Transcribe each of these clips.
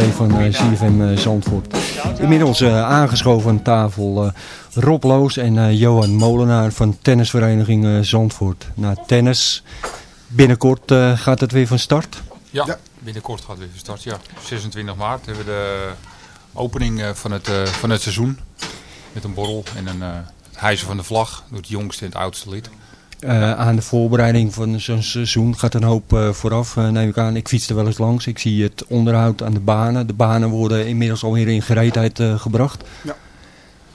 van eh, CFM eh, Zandvoort. Inmiddels eh, aangeschoven aan tafel eh, Rob Loos en eh, Johan Molenaar van tennisvereniging eh, Zandvoort. Na tennis, binnenkort eh, gaat het weer van start. Ja, Ja. binnenkort gaat het weer van start. Ja, 26 maart hebben we de opening eh, van het, eh, van het seizoen. Met een borrel en een eh, het hijsen van de vlag door het jongste en het oudste lid. Eh, aan de voorbereiding van zo'n seizoen gaat een hoop eh, vooraf, eh, neem ik aan. Ik fiets er wel eens langs. Ik zie het onderhoud aan de banen. De banen worden inmiddels alweer in gereedheid eh, gebracht.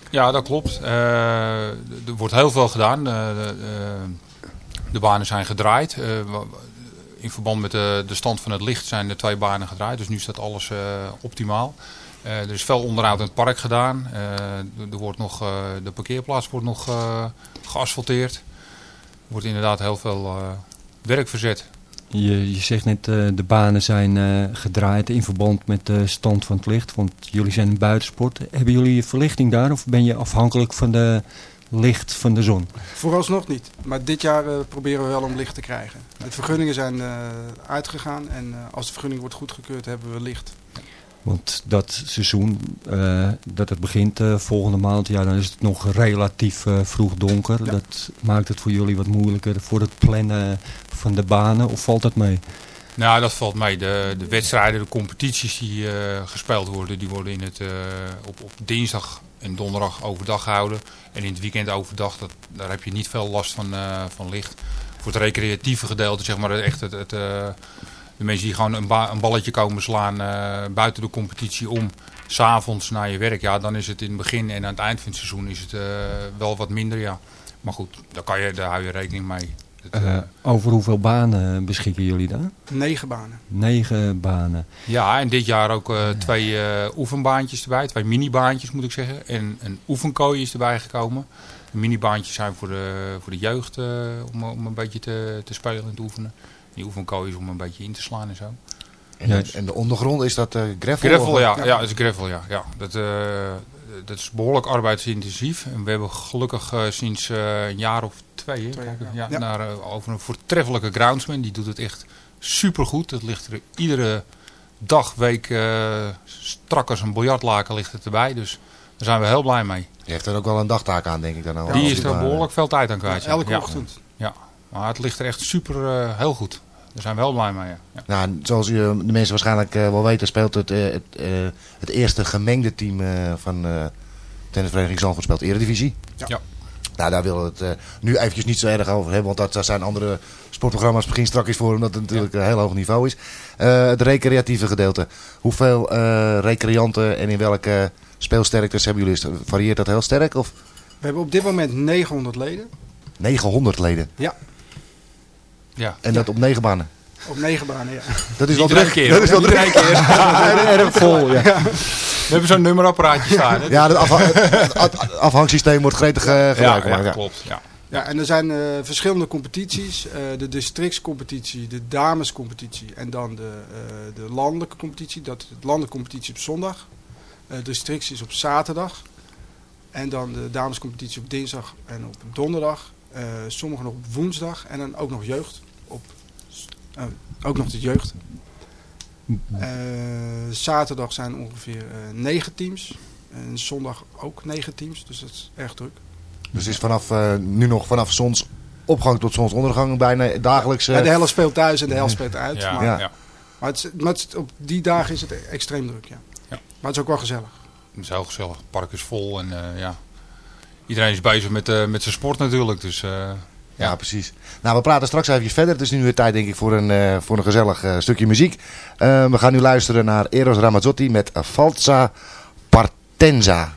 Ja, dat klopt. Eh, er wordt heel veel gedaan. Eh, de, eh, de banen zijn gedraaid. Eh, in verband met de, de stand van het licht zijn de twee banen gedraaid. Dus nu staat alles eh, optimaal. Eh, er is veel onderhoud in het park gedaan. Eh, er wordt nog, eh, de parkeerplaats wordt nog eh, geasfalteerd. Er wordt inderdaad heel veel eh, werk verzet. Je, je zegt net, eh, de banen zijn eh, gedraaid in verband met de stand van het licht. Want jullie zijn een buitensport. Hebben jullie verlichting daar of ben je afhankelijk van de licht van de zon? Vooralsnog niet. Maar dit jaar eh, proberen we wel om licht te krijgen. De vergunningen zijn eh, uitgegaan en eh, als de vergunning wordt goedgekeurd hebben we licht. Want dat seizoen, eh, dat het begint eh, volgende maand, ja, dan is het nog relatief eh, vroeg donker. Ja. Dat maakt het voor jullie wat moeilijker voor het plannen van de banen. Of valt dat mee? Nou, dat valt mee. De, de wedstrijden, de competities die gespeeld worden, die worden in het, op, op dinsdag en donderdag overdag gehouden. En in het weekend overdag, dat, daar heb je niet veel last van, van licht. Voor het recreatieve gedeelte, zeg maar, echt het, het, de mensen die gewoon een, ba- een balletje komen slaan eh, buiten de competitie om, s'avonds naar je werk. Ja, dan is het in het begin en aan het eind van het seizoen is het eh, wel wat minder, ja. Maar goed, daar, kan je, daar hou je rekening mee. Het, Eh, over hoeveel banen beschikken jullie daar? Negen banen. Negen banen. Ja, en dit jaar ook eh, twee eh, oefenbaantjes erbij. Twee minibaantjes moet ik zeggen. En een oefenkooi is erbij gekomen. De minibaantjes zijn voor de, voor de jeugd eh, om, om een beetje te, te spelen en te oefenen. Die oefenkooi is om een beetje in te slaan en zo. En, Ja. en de ondergrond, is dat eh, gravel? Gravel, ja. Ja. Ja, dat is gravel, ja. ja. Dat, eh, dat is behoorlijk arbeidsintensief. En we hebben gelukkig eh, sinds eh, een jaar of twee, jaar, ja, ja. Naar, over een voortreffelijke groundsman. Die doet het echt supergoed. Dat ligt er iedere dag, week, eh, strak als een biljartlaken ligt het erbij. Dus daar zijn we heel blij mee. Je heeft er ook wel een dagtaak aan, denk ik dan. al. die is er behoorlijk veel tijd aan kwijt. ja. Elke Ja. ochtend. Maar het ligt er echt super eh, heel goed. Daar zijn we heel blij mee. Ja. Ja. Nou, zoals u, de mensen waarschijnlijk eh, wel weten, speelt het, eh, het, eh, het eerste gemengde team eh, van eh tennisvereniging Zandvoort speelt Eredivisie. Ja. Ja. Nou, daar willen we het eh, nu eventjes niet zo erg over hebben. Want dat, daar zijn andere sportprogramma's misschien strakjes voor. Omdat het natuurlijk een heel hoog niveau is. Eh, het recreatieve gedeelte. Hoeveel eh, recreanten en in welke speelsterktes hebben jullie? Varieert dat heel sterk? Of We hebben op dit moment 900 leden. 900 leden? Ja, Ja. En dat op negen banen? op 9 banen, ja. Dat is wel druk. keer. Dat is wel druk. Iedere keer. Erg vol, ja. We hebben zo'n nummerapparaatje staan. hè. Ja, het afha het af- afhangsysteem wordt gretig eh, gebruikt. ja, gemaakt, ja, ja. klopt. Ja. Ja, en er zijn eh, verschillende competities. Eh, de districtscompetitie, de damescompetitie en dan de, eh, de landelijke competitie. Dat, de landelijke competitie op zondag. Eh de districts is op zaterdag. En dan de damescompetitie op dinsdag en op donderdag. Eh sommigen nog op woensdag. En dan ook nog jeugd. Op, eh, ook nog de jeugd. Eh, zaterdag zijn ongeveer eh, negen teams. En zondag ook negen teams. Dus dat is erg druk. Dus het is vanaf, eh, nu nog vanaf zonsopgang tot zonsondergang bijna dagelijks. Ja, de helft speelt thuis en de helft speelt uit. Ja, maar ja. Ja. maar, het, is- maar het op die dagen is het extreem druk, ja. Ja. Maar het is ook wel gezellig. Het is heel gezellig. Het park is vol en eh, ja. Iedereen is bezig met, eh, met zijn sport natuurlijk. Dus eh, Ja, precies. Nou, we praten straks even verder. Het is nu weer tijd, denk ik, voor een, eh, voor een gezellig eh, stukje muziek. Eh, we gaan nu luisteren naar Eros Ramazzotti met Falsa Partenza.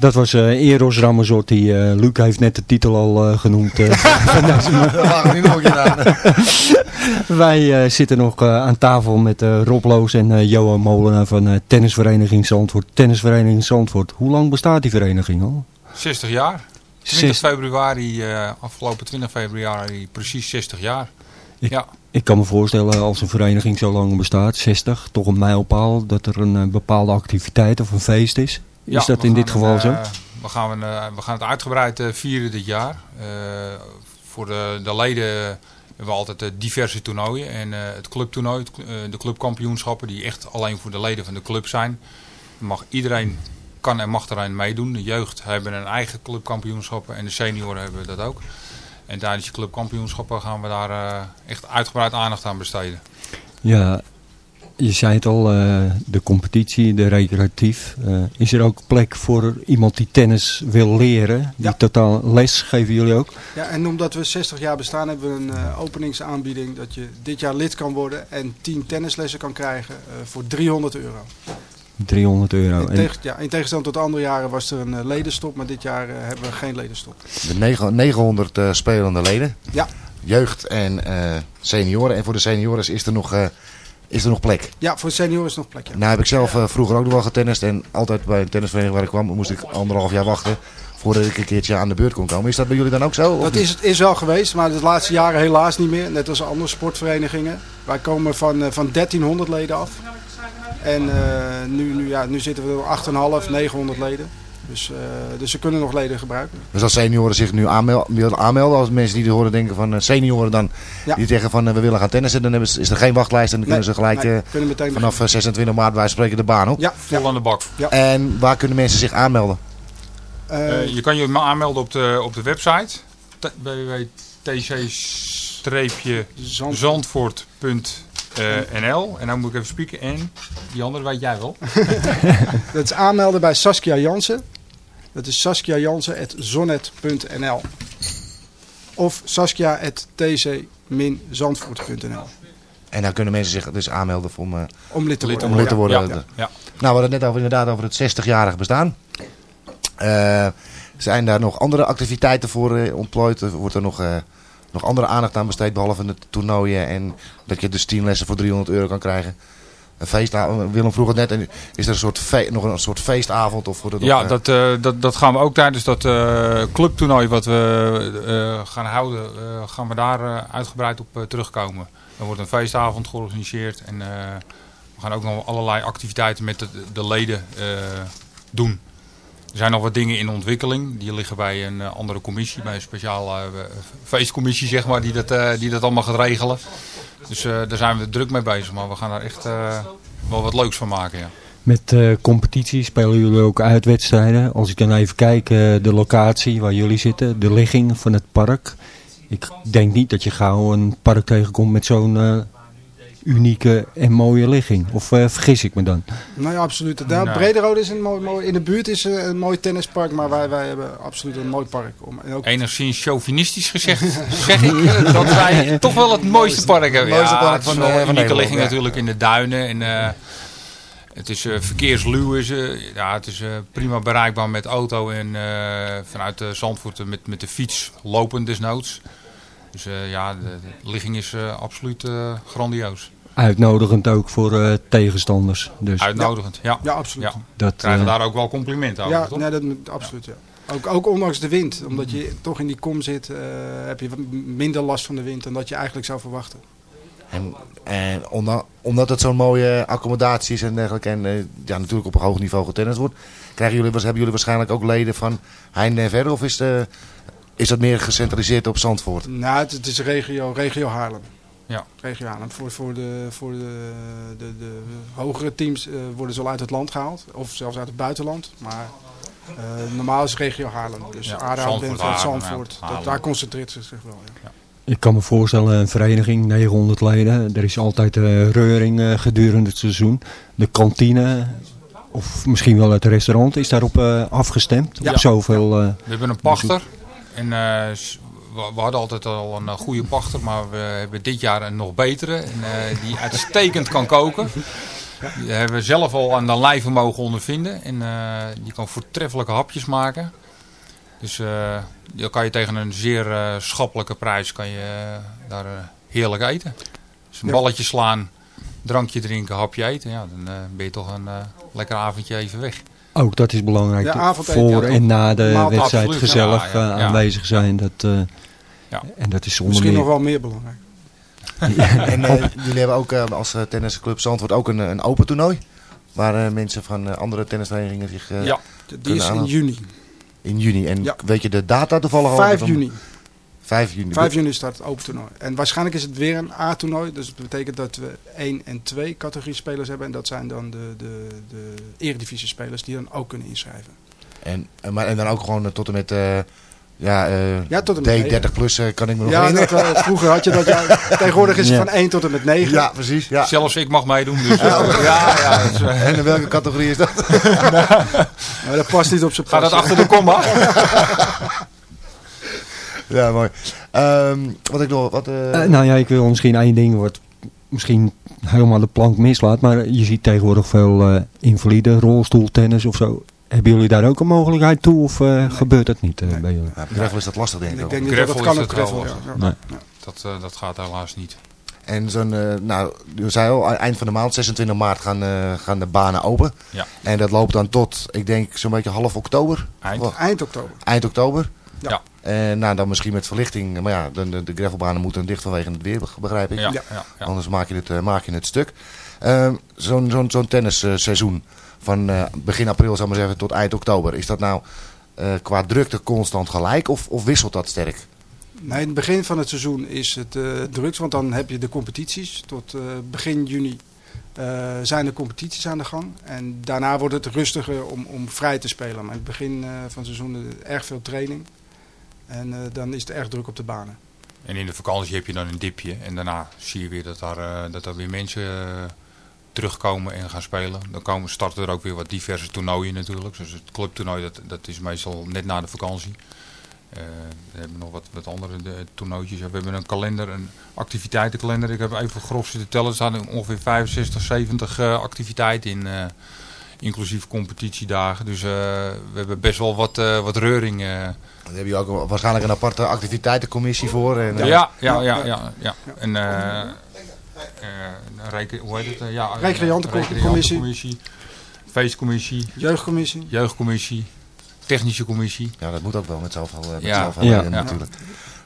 Dat was eh, Eros Ramazzotti. eh Luc heeft net de titel al eh, genoemd. eh. We lagen nu nog aan. Wij eh, zitten nog eh, aan tafel met eh, Rob Loos en eh, Johan Molenaar van eh, Tennisvereniging Zandvoort. Tennisvereniging Zandvoort. Hoe lang bestaat die vereniging al? 60 jaar. 20 Zes- februari, eh, afgelopen 20 februari, precies 60 jaar. Ik- ja, Ik kan me voorstellen als een vereniging zo lang bestaat, 60, toch een mijlpaal, dat er een eh, bepaalde activiteit of een feest is. Is dat in dit geval een, zo? eh, we, gaan, een, eh, we gaan het uitgebreid eh, vieren dit jaar. Voor de, de leden hebben we altijd diverse toernooien. En het clubtoernooi, de clubkampioenschappen, die echt alleen voor de leden van de club zijn. Mag iedereen kan en mag erin meedoen. De jeugd hebben een eigen clubkampioenschappen en de senioren hebben dat ook. En tijdens die clubkampioenschappen gaan we daar echt uitgebreid aandacht aan besteden. Ja, je zei het al, eh, de competitie, de recreatief. Eh, is er ook plek voor iemand die tennis wil leren? Die Ja. totaal les geven jullie ook? Ja, en omdat we 60 jaar bestaan hebben we een eh, openingsaanbieding dat je dit jaar lid kan worden en 10 tennislessen kan krijgen eh, voor 300 euro. 300 euro. In, En, tegen- ja, in tegenstelling tot andere jaren was er een ledenstop, maar dit jaar hebben we geen ledenstop. De negen- 900 eh, spelende leden. Ja. Jeugd en eh, senioren. En voor de senioren is er nog, eh, is er nog plek. Ja, voor senioren is nog plek. Ja. Nou heb ik zelf eh, vroeger ook nog wel getennist. En altijd bij een tennisvereniging waar ik kwam moest ik anderhalf jaar wachten. Voordat ik een keertje aan de beurt kon komen. Is dat bij jullie dan ook zo? Dat is, is wel geweest, maar de laatste jaren helaas niet meer. Net als andere sportverenigingen. Wij komen van, eh, van 1300 leden af. En eh, nu, nu, ja, nu zitten we op 8,5, 900 leden. Dus, eh, dus ze kunnen nog leden gebruiken. Dus als senioren zich nu aanmel- willen aanmelden, als mensen die er horen denken van eh, senioren dan, Ja. die zeggen van eh, we willen gaan tennissen, dan hebben ze, is er geen wachtlijst en dan kunnen ze gelijk nee, eh, kunnen meteen vanaf eh, 26 maart wij spreken de baan op. Ja, Vol ja. aan de bak. En waar kunnen mensen zich aanmelden? Je kan je aanmelden op de, op de website www.tc-zandvoort.nl en dan moet ik even spieken en die andere weet jij wel. dat is aanmelden bij Saskia Jansen. Dat is saskiajansen.zonnet.nl Of saskia.tc-zandvoort.nl En dan kunnen mensen zich dus aanmelden om, eh, Om lid te worden. om lid te worden. Ja, Ja. ja. Nou, we hadden het net over, inderdaad over het 60-jarig bestaan. Eh, zijn daar nog andere activiteiten voor eh, ontplooid? Wordt er nog, nog andere aandacht aan besteed, behalve de toernooien en dat je dus 10 lessen voor 300 euro kan krijgen? Een feestavond, Willem vroeg het net, en is er een soort nog een soort feestavond? Of wordt het Ja, nog, eh, dat, eh, dat, dat gaan we ook tijdens dat eh, clubtoernooi wat we gaan houden, gaan we daar uitgebreid op terugkomen. Er wordt een feestavond georganiseerd en we gaan ook nog allerlei activiteiten met de, de leden doen. Er zijn nog wat dingen in ontwikkeling. Die liggen bij een andere commissie, bij een speciale feestcommissie zeg maar, die dat, die dat allemaal gaat regelen. Dus eh, daar zijn we druk mee bezig, maar we gaan daar echt eh, wel wat leuks van maken. Ja. Met eh competitie spelen jullie ook uitwedstrijden. Als ik dan even kijk, de locatie waar jullie zitten, de ligging van het park. Ik denk niet dat je gauw een park tegenkomt met zo'n unieke en mooie ligging. Of eh, vergis ik me dan? Nou ja, absoluut. Nou, Nou. Brederode is een mooi, mooi, in de buurt is eh, een mooi tennispark, maar wij, wij hebben absoluut een mooi park. Om, en ook, enigszins chauvinistisch gezegd, zeg ik, dat wij toch wel het mooiste park hebben. mooiste Ja, park het is van, eh, van unieke ligging ja. natuurlijk in de duinen. En, eh, het is eh, verkeersluw, is, ja, het is eh, prima bereikbaar met auto en eh, vanuit de Zandvoort met, met de fiets lopend desnoods. Dus eh, ja, de, de ligging is eh, absoluut eh, grandioos. Uitnodigend ook voor eh, tegenstanders. Dus Uitnodigend, ja. ja, absoluut. Ja. dat, Krijgen daar ook wel complimenten over, Ja, toch? nee, dat, absoluut. Ja. Ook, ook ondanks de wind, omdat je toch in die kom zit, eh, heb je minder last van de wind dan dat je eigenlijk zou verwachten. En, en omdat, omdat het zo'n mooie accommodatie is en dergelijke. En ja, natuurlijk op een hoog niveau getennist wordt. Krijgen jullie, hebben jullie waarschijnlijk ook leden van Heinde en verder? Of is, de, is dat meer gecentraliseerd op Zandvoort? Nou, het, het is regio, regio Haarlem. Ja. Regio Haarlem. Voor, voor, de, voor de, de, de hogere teams eh, worden ze al uit het land gehaald. Of zelfs uit het buitenland. Maar eh, normaal is regio Haarlem. Dus Ja, Aarde, Zandvoort, Zandvoort. ja. Dat, daar concentreert ze zich wel. Ja. Ik kan me voorstellen, een vereniging, 900 leden. Er is altijd eh, reuring eh, gedurende het seizoen. De kantine, of misschien wel het restaurant, is daarop eh, afgestemd. Ja. Op zoveel... eh, We hebben een pachter. En eh, we, we hadden altijd al een eh, goede pachter, maar we hebben dit jaar een nog betere. En, eh, die uitstekend kan koken. Die hebben we zelf al aan de lijve mogen ondervinden. En die kan voortreffelijke hapjes maken. Dus uh, dan kan je tegen een zeer uh, schappelijke prijs kan je, daar heerlijk eten. Dus een ja. balletje slaan, drankje drinken, hapje eten. Ja, dan ben je toch een lekker avondje even weg. Ook dat is belangrijk. Voor en na de wedstrijd absoluut. gezellig ja, aanwezig zijn. Dat, en dat is zonder Misschien nog wel meer belangrijk. en uh, jullie hebben ook uh, als tennisclub Zandvoort ook een, een open toernooi. Waar mensen van andere tennisverenigingen zich Ja, die is in juni. In juni. En ja. weet je de data toevallig 5 juni. 5 juni. 5 juni start het open toernooi. En waarschijnlijk is het weer een A-toernooi. Dus dat betekent dat we 1 en 2 categorie spelers hebben. En dat zijn dan de, de, de eredivisie spelers die dan ook kunnen inschrijven. En, maar, en dan ook gewoon tot en met... Ja, uh, ja tot en met 30 plus uh, kan ik me nog ja, herinneren. Dat, vroeger had je dat. Ja, tegenwoordig is het ja. van 1 tot en met 9. Ja, precies. Ja. Zelfs ik mag meedoen. Dus, ja, ja, ja, dus, uh, en in welke categorie is dat? nou, dat past niet op zijn Gaat dat achter de komma? ja, mooi. Um, wat ik nog... Wat, nou ja, ik wil misschien één ding wat misschien helemaal de plank mislaat. Maar je ziet tegenwoordig veel invalide rolstoeltennis of zo. Hebben jullie daar ook een mogelijkheid toe of uh, nee. gebeurt dat niet uh, nee. bij jullie? Ja, gravel is dat lastig denk ik. Ik denk niet dat dat kan gravel. Ja. Nee. Dat, uh, dat gaat helaas niet. En zo'n, nou, je zei al, eind van de maand, 26 maart, gaan, gaan de banen open. Ja. En dat loopt dan tot, ik denk, zo'n beetje half oktober. Eind, oh, eind oktober. Eind oktober. Ja. En nou, dan misschien met verlichting. Maar ja, de, de, de gravelbanen moeten dicht vanwege het weer, begrijp ik. Ja. Ja. Ja. Anders maak je het, maak je het stuk. Ehm, zo'n zo'n zo'n tennisseizoen van uh, begin april zou maar zeggen, tot eind oktober. Is dat nou uh, qua drukte constant gelijk of, of wisselt dat sterk? Nee, in het begin van het seizoen is het uh, druk, want dan heb je de competities. Tot begin juni zijn de competities aan de gang. En daarna wordt het rustiger om, om vrij te spelen. Maar in het begin van het seizoen erg veel training. En dan is het erg druk op de banen. En in de vakantie heb je dan een dipje. En daarna zie je weer dat daar, dat er weer mensen terugkomen en gaan spelen. Dan komen, starten er ook weer wat diverse toernooien natuurlijk. Dus het clubtoernooi dat, dat is meestal net na de vakantie. We hebben nog wat, wat andere de, toernooitjes. we hebben een kalender, een activiteitenkalender. Ik heb even grof zitten tellen. Er staan ongeveer 65, 70 uh, activiteiten in. Inclusief competitiedagen. Dus we hebben best wel wat, wat reuring. Daar heb je ook waarschijnlijk een aparte activiteitencommissie voor. En, ja, ja, ja, ja, ja, ja. En uh, reken, hoe heet het? Uh, ja, Recreantencommissie. Feestcommissie. Jeugdcommissie. Jeugdcommissie. Technische commissie. Ja, dat moet ook wel met zoveel, met ja. zoveel ja. natuurlijk.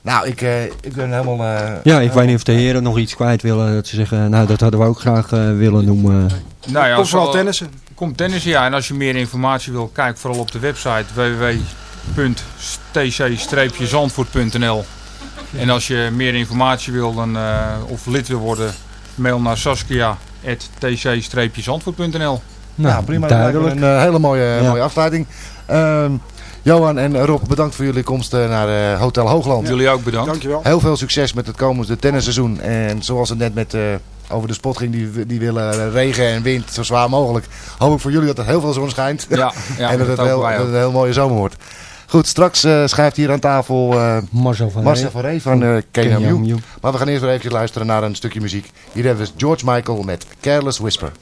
Nou, ik, uh, ik ben helemaal... Uh, ja, ik weet niet of de heren nog iets kwijt willen. Dat ze zeggen, nou, dat hadden we ook graag uh, willen noemen. Nou ja, Kom vooral tennissen. Kom tennissen, ja. En als je meer informatie wil, kijk vooral op de website www.tc-zandvoort.nl En als je meer informatie wil dan, of lid wil worden, mail naar saskia.tc-zandvoort.nl Nou, nou, prima. Duidelijk. Een uh, hele mooie, mooie afsluiting. Uh, Johan en Rob, bedankt voor jullie komst uh, naar uh, Hotel Hoogland. Jullie ook bedankt. Dankjewel. Heel veel succes met het komende tennisseizoen. En zoals het net met, over de spot ging, die, die willen regen en wind zo zwaar mogelijk. Hoop ik voor jullie dat er heel veel zon schijnt. Ja, ja en dat het, heel, dat het een heel mooie zomer wordt. Goed, straks uh, schrijft hier aan tafel uh, Marcel van Marcel van Ree van uh, KNMU. Maar we gaan eerst weer even luisteren naar een stukje muziek. Hier hebben we George Michael met Careless Whisper.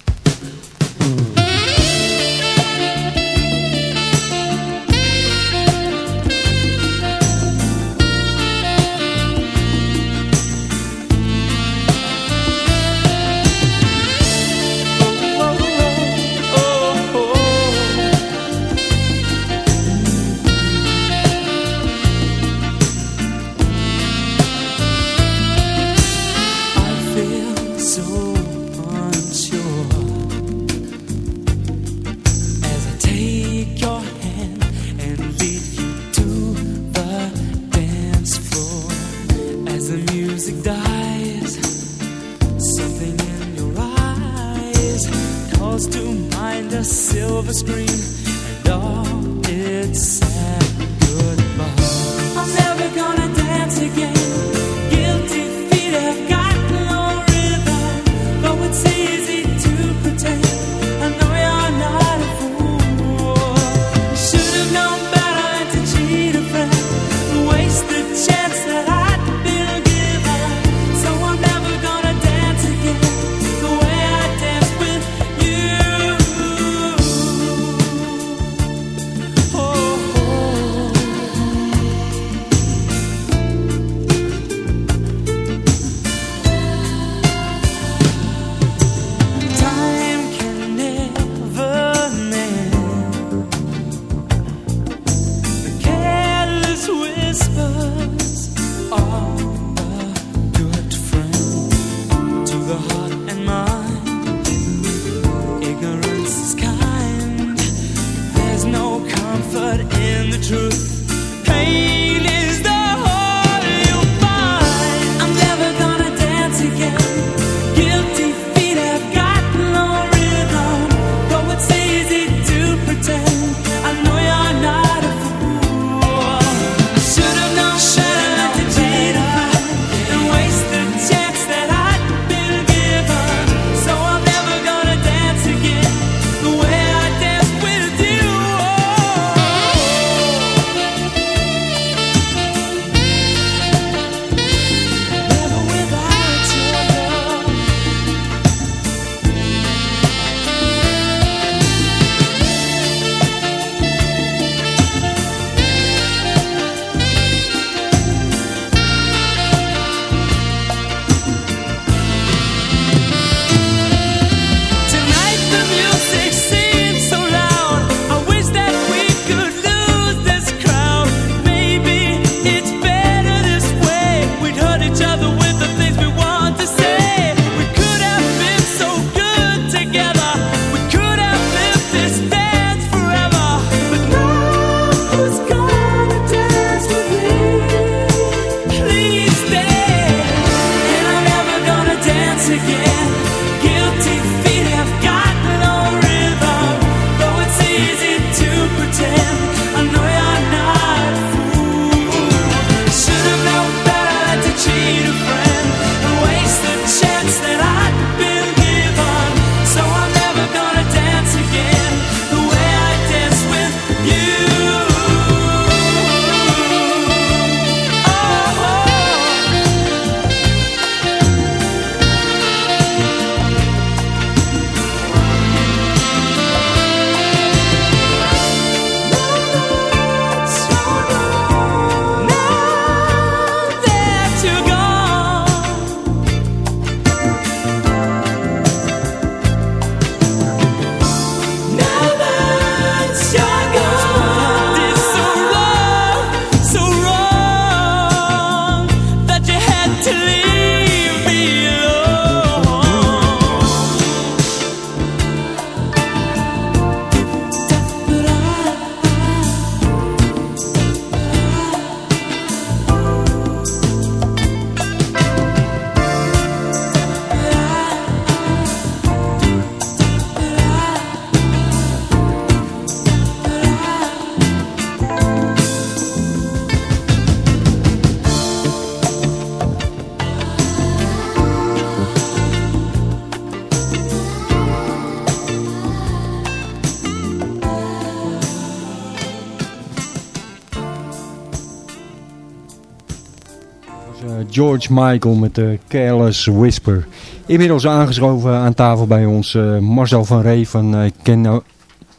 George Michael met de Careless Whisper. Inmiddels aangeschoven aan tafel bij ons uh, Marcel van Ree van uh, Ken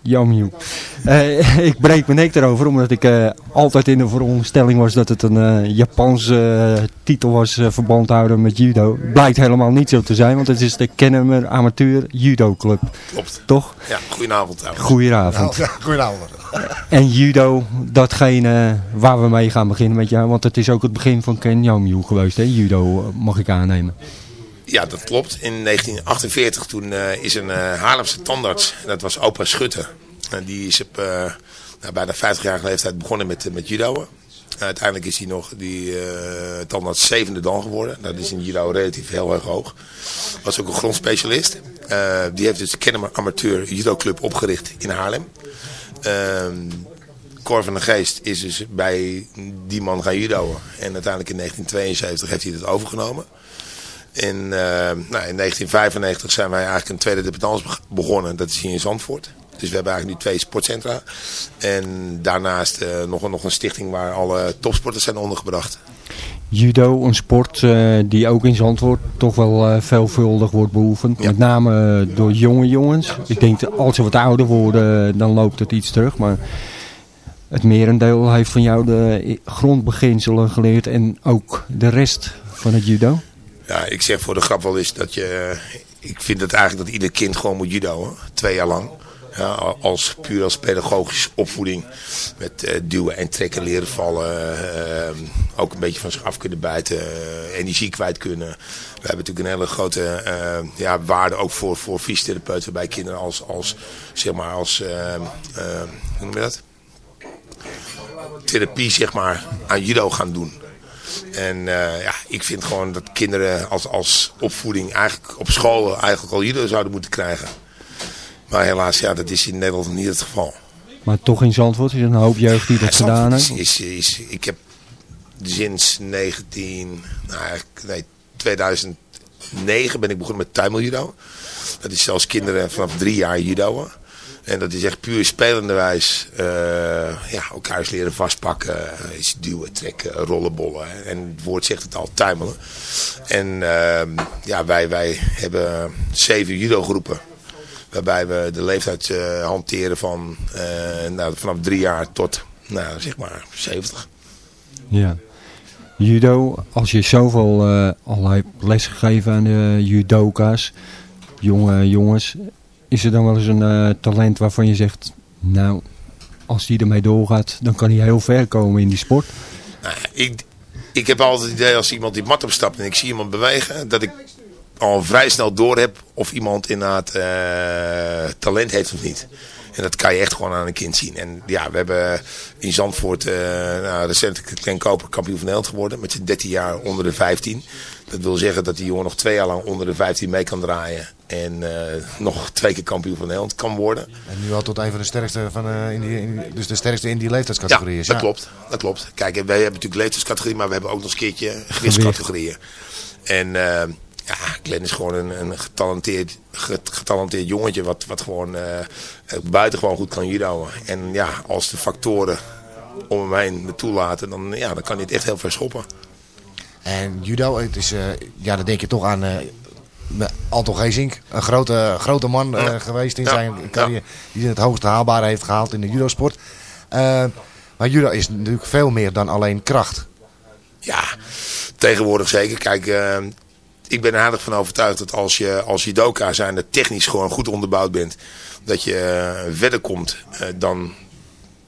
Yamju. Uh, ik breek mijn nek erover omdat ik uh, altijd in de veronderstelling was dat het een uh, Japanse titel was verband houden met judo. Blijkt helemaal niet zo te zijn, want het is de Kennemer Amateur Judo Club. Klopt. Toch? Ja, goedenavond. Goedenavond. Ja, goedenavond. En judo, datgene waar we mee gaan beginnen met jou, want het is ook het begin van Ken geweest, hè? Judo mag ik aannemen. Ja, dat klopt. In 1948 toen uh, is een uh, Haarlemse tandarts, dat was opa Schutte. En die is op uh, nou, bijna 50-jarige leeftijd begonnen met, met judo. uiteindelijk is hij nog die tandarts zevende dan geworden. Dat is in judo relatief heel erg hoog. Was ook een grondspecialist. die heeft dus de Kennemer Amateur Judo Club opgericht in Haarlem. Ehm, Cor van de Geest is dus bij die man gaan judoën. En uiteindelijk in 1972 heeft hij dat overgenomen. Uh, nou, in 1995 zijn wij eigenlijk een tweede dependance begonnen. Dat is hier in Zandvoort. Dus we hebben eigenlijk nu twee sportcentra. En daarnaast uh, nog, nog een stichting waar alle topsporters zijn ondergebracht. Judo, een sport uh, die ook in Zandvoort toch wel veelvuldig wordt beoefend. Ja. Met name door jonge jongens. Ik denk dat als ze wat ouder worden, dan loopt het iets terug. Maar het merendeel heeft van jou de grondbeginselen geleerd. En ook de rest van het judo. Ja, ik zeg voor de grap wel eens dat je... Ik vind het eigenlijk dat ieder kind gewoon moet judo, twee jaar lang. Ja, als, puur als pedagogische opvoeding. Met uh, duwen en trekken, leren vallen. Uh, ook een beetje van zich af kunnen bijten. Uh, energie kwijt kunnen. We hebben natuurlijk een hele grote ja, waarde ook voor, voor fysiotherapeuten bij kinderen. Als, als, zeg maar, als hoe noem je dat? Therapie zeg maar, aan judo gaan doen. En ja, ik vind gewoon dat kinderen als, als opvoeding eigenlijk op school eigenlijk al judo zouden moeten krijgen. Maar helaas, ja, dat is in Nederland niet het geval. Maar toch in Zandvoort is er een hoop jeugd die dat ja, gedaan heeft? Is, is, is, ik heb sinds 19, nou, nee, 2009 ben ik begonnen met tuimeljudo. Dat is zelfs kinderen vanaf drie jaar judo. En dat is echt puur spelende wijs. Uh, ja, elkaar eens leren vastpakken. Uh, eens duwen, trekken, rollenbollen. En het woord zegt het al, tuimelen. En uh, ja, wij, wij hebben zeven judo groepen. Waarbij we de leeftijd uh, hanteren van nou, vanaf drie jaar tot nou, zeg maar 70. Ja. Judo, als je zoveel al hebt lesgegeven aan de judoka's, jonge jongens, is er dan wel eens een uh, talent waarvan je zegt, nou, als die ermee doorgaat, dan kan hij heel ver komen in die sport? Nou, ik, ik heb altijd het idee als iemand die mat opstapt en ik zie iemand bewegen, dat ik al vrij snel door heb of iemand inderdaad uh, talent heeft of niet. En dat kan je echt gewoon aan een kind zien. En ja, we hebben in Zandvoort uh, nou, recent Ken Koper kampioen van Nederland geworden. Met zijn 13 jaar onder de 15. Dat wil zeggen dat die jongen nog twee jaar lang onder de 15 mee kan draaien. En uh, nog twee keer kampioen van Nederland kan worden. En nu al tot een van de sterkste van uh, in die, in, dus de sterkste in die leeftijdscategorie ja. Dat klopt, dat klopt. Kijk, wij hebben natuurlijk leeftijdscategorie, maar we hebben ook nog eens een keertje gewichtscategorieën. En ja, Glenn is gewoon een, een getalenteerd, getalenteerd jongetje wat, wat gewoon buitengewoon goed kan judoën. En ja, als de factoren om hem heen me toelaten, dan, ja, dan kan hij het echt heel ver schoppen. En judo, het is, ja, dan denk je toch aan Anton Geesink, een grote, grote man ja. uh, geweest in ja. zijn carrière. Die het hoogste haalbare heeft gehaald in de judosport. Uh, maar judo is natuurlijk veel meer dan alleen kracht. Ja, tegenwoordig zeker. Kijk, uh, ik ben er aardig van overtuigd dat als je als judoka zijn dat technisch gewoon goed onderbouwd bent. Dat je verder komt dan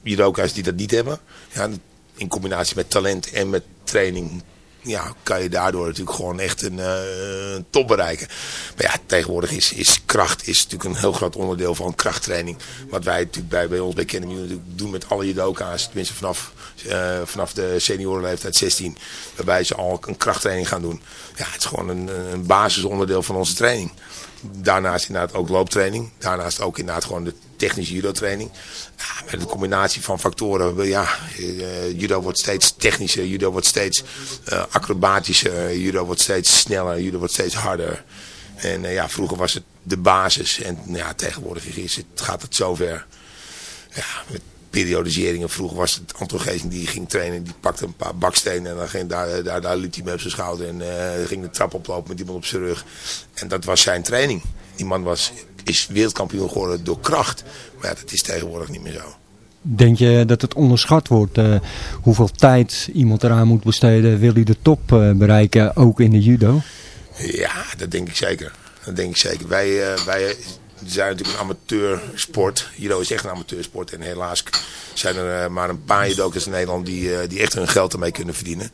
judoka's die dat niet hebben. Ja, in combinatie met talent en met training ja, kan je daardoor natuurlijk gewoon echt een uh, top bereiken. Maar ja, tegenwoordig is, is kracht is natuurlijk een heel groot onderdeel van krachttraining. Wat wij natuurlijk bij, bij ons bij Academy natuurlijk doen met alle judoka's. Tenminste vanaf, uh, vanaf de seniorenleeftijd 16. Waarbij ze al een krachttraining gaan doen. Ja, het is gewoon een, een basisonderdeel van onze training. Daarnaast inderdaad ook looptraining. Daarnaast ook inderdaad gewoon de technische judo training. Ja, met de combinatie van factoren. Ja, uh, judo wordt steeds technischer. Judo wordt steeds uh, acrobatischer. Judo wordt steeds sneller. Judo wordt steeds harder. En uh, ja, vroeger was het de basis. En ja, tegenwoordig is het, gaat het zover. Ja, met periodiseringen. Vroeger was het Anton Geesing die ging trainen. Die pakte een paar bakstenen en dan ging daar, daar, daar liep hij mee op zijn schouder. En uh, ging de trap oplopen met iemand op zijn rug. En dat was zijn training. Die man was, is wereldkampioen geworden door kracht. Maar ja, dat is tegenwoordig niet meer zo. Denk je dat het onderschat wordt uh, hoeveel tijd iemand eraan moet besteden? Wil hij de top uh, bereiken, ook in de judo? Ja, dat denk ik zeker. Dat denk ik zeker. Wij, uh, wij zijn natuurlijk een amateursport. Judo is echt een amateursport. En helaas zijn er maar een paar judokas in Nederland die, die echt hun geld ermee kunnen verdienen.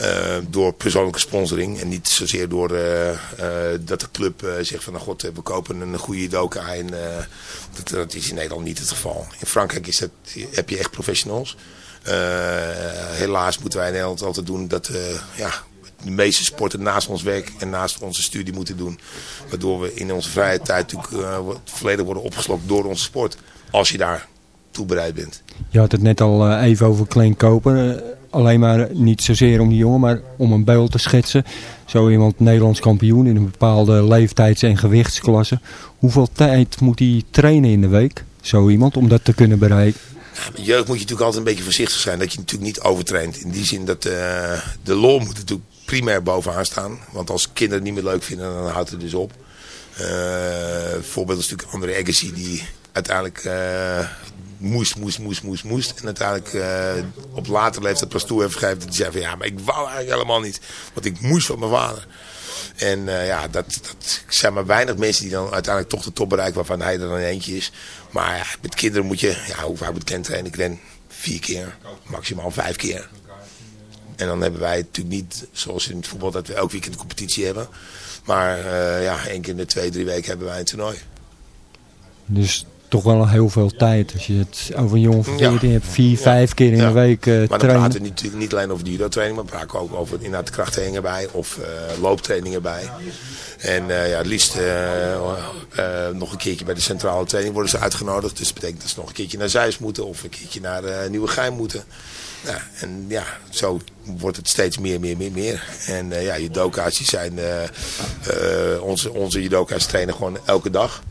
Uh, door persoonlijke sponsoring. En niet zozeer door dat de club zegt van nou god, we kopen een goede judoka. En dat, dat, is in Nederland niet het geval. In Frankrijk is dat, heb je echt professionals. helaas moeten wij in Nederland altijd doen dat ja, de meeste sporten naast ons werk en naast onze studie moeten doen. Waardoor we in onze vrije tijd natuurlijk volledig worden opgeslokt door onze sport. Als je daar toe bereid bent. Je had het net al even over Kleen Koper alleen maar niet zozeer om die jongen, maar om een beeld te schetsen. Zo iemand Nederlands kampioen in een bepaalde leeftijds- en gewichtsklasse. Hoeveel tijd moet hij trainen in de week? Zo iemand, om dat te kunnen bereiken? Jeugd moet je natuurlijk altijd een beetje voorzichtig zijn. Dat je natuurlijk niet overtraint. In die zin dat uh, de lol moet natuurlijk primair bovenaan staan. Want als kinderen het niet meer leuk vinden, dan houdt het dus op. Uh, voorbeeld is natuurlijk André Agassi die uiteindelijk uh, moest, moest, moest, moest, moest. En uiteindelijk uh, op later leeftijd pas toe heeft gegeven. Dat hij zei van ja, maar ik wou eigenlijk helemaal niet. Want ik moest van mijn vader. En ja, dat, dat zijn maar weinig mensen die dan uiteindelijk toch de top bereiken waarvan hij er dan eentje is. Maar ja, met kinderen moet je, ja, hoe vaak moet ik trainen? Ik ren vier keer, maximaal vijf keer. En dan hebben wij natuurlijk niet, zoals in het voetbal, dat we elk weekend een competitie hebben. Maar uh, ja, één keer in de twee, drie weken hebben wij een toernooi. Dus toch wel heel veel tijd. Als je het over een jongen van 14 ja. hebt, vier, vijf keer in ja. de week uh, maar trainen. Maar dan praten we natuurlijk niet alleen over de judo-training, maar we praten ook over inderdaad krachttrainingen bij of uh, looptrainingen bij. En uh, ja, het liefst nog een keertje bij de centrale training worden ze uitgenodigd. Dus dat betekent dat ze nog een keertje naar Zeist moeten of een keertje naar Nieuwegein moeten. Ja, en ja, zo wordt het steeds meer, meer, meer, meer. En uh, ja, judoka's die zijn, uh, uh, onze, onze judoka's trainen gewoon elke dag.